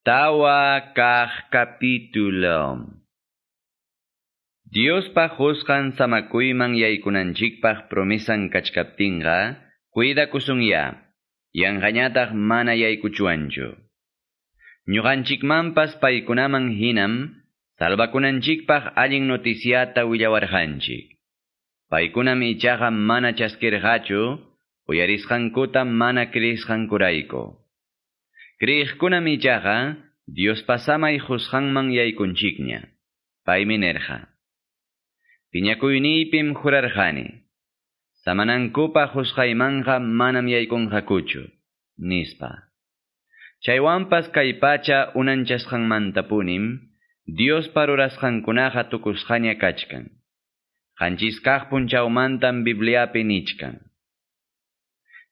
Tawa capítulo. Dios pa juzgan samakuyman yaykunanchikpaq promisan kachkaptinqa, cuida kusunya, yanqañataq mana yaykuchuanchu. Ñuqanchikmanpas paykunaman hinam, salvakunanchikpaq allin noticiata willawarqanchik. Paykunam ichaqa mana chaskirqachu, uyarisqankuta mana kriisqankurayku. Kriiqkuna michaqa, Dios pasamay juzqanman yaykunchikña. Paymi nerqa. Piñakuyniypim jurarqani. Samanankupa juzqaymanqa manam yaykunqakuchu. Nispa. Chaywanpas kay pacha unanchasqanmantapunim, Dios parurasqankunaqa tukusqaña kachkan. Qanchis kaq punchawmantam Bibliapi nichkan.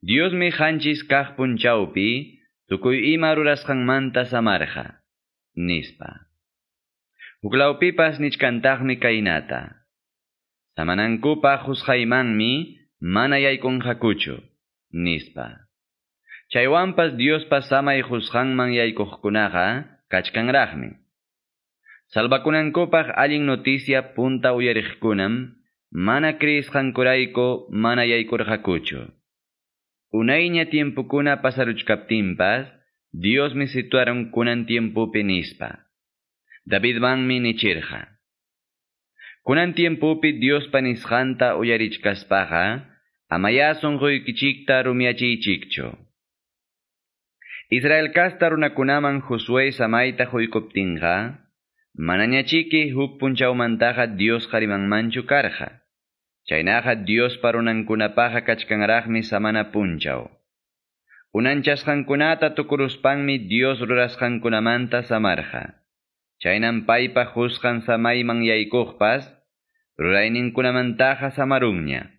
Diosmi qanchis kaq punchawpi, tukuy ima rurasqanmanta samarqa, nispa. Huklawpipas nichkantaqmi kaynata. Samanankupa juzqaymanmi mana yaykunqakuchu, nispa. Chaywanpas Diospa samay juzqanman yaykuqkunaqa kachkanraqmi. Salvakunankupaq allin noticia punta uyariqkunam mana kriisqankurayku mana yaykurqakuchu. Unayña tiempukuna Dios mi situaron kunan tiempupi nispa. David van mi nichirja. Kunan tiempupi Dios panisjanta uyarichkaspaja, amayason rumiachi rumiachichikcho. Israel kasta runakunaman Josué samaita huykuptinja, manañachiki huk punchawmantaja Dios manchu karja. Chaynaqa Dios parunankunapaqa kachkanraqmi samana punchaw. Unanchasqankunata tukuruspanmi Dios rurasqankunamanta samarqa. Chaynan paypa juzqan samayman yaykuqpas, rurayninkunamantaqa samarunña.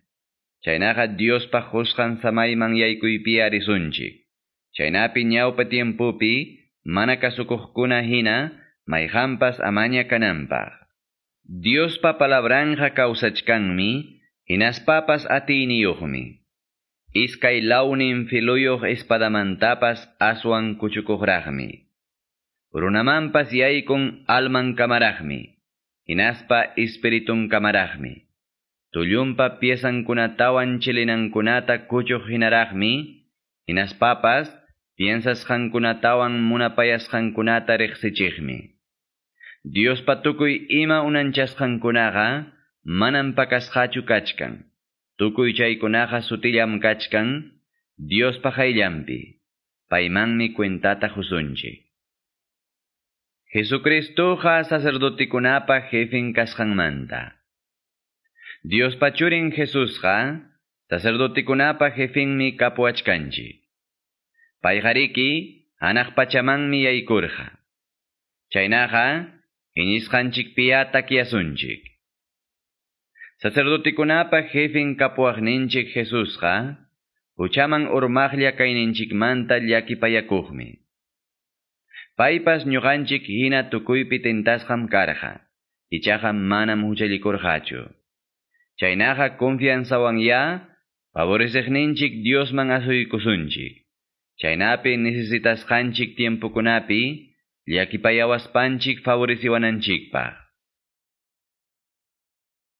Chaynaqa Diospa juzqan samayman yaykuypi arisunchik. Chaynapi ñawpa tiempupi, mana kasukuqkuna hina, mayhampas amaña kananpaq. Diospa palabranja kausachkanmi, Hinaspapas atiniyuqmi. Iskay launin filuyuq espadamantapas aswan kuchukuqraqmi. Runamanpas yaykun alman kamaraqmi. Hinaspa espiritun kamaraqmi. Tullumpa piesankunatawan chilinankunata kuchuq hinaraqmi. Hinaspapas piensasqankunatawan munapayasqankunata riqsichiqmi. Diospa tukuy ima unanchasqankunaqa manam pakasqachu kachkan. Tukuy chaykunaqa sutillam kachkan, Dios pajayllampi. Paymanmi cuentata husunchik. Jesucristoqa sacerdotikunapa jefin kasqanmanta. Dios pachurin Jesusqa, sacerdotikunapa jefinmi kapuachkanchik. Payjariki, hanaq pachamanmi yaykurqa. Chaynaqa, inisqanchik piyata kiasunchik. Sacerdotikunapa jefin kapuaqninchik Jesusqa, huchaman urmaqlla kayninchikmanta llakipayakuqmi. Paypas ñuqanchik hina tukuypi tentasqam karqa, ichaqa manam huchallikurqachu. Chaynaqa confianzawan ya, favoreceqninchik Diosman asuykusunchik. Chaynapi necesitasqanchik tiempukunapi, llakipayawaspanchik favoreciwananchikpaq.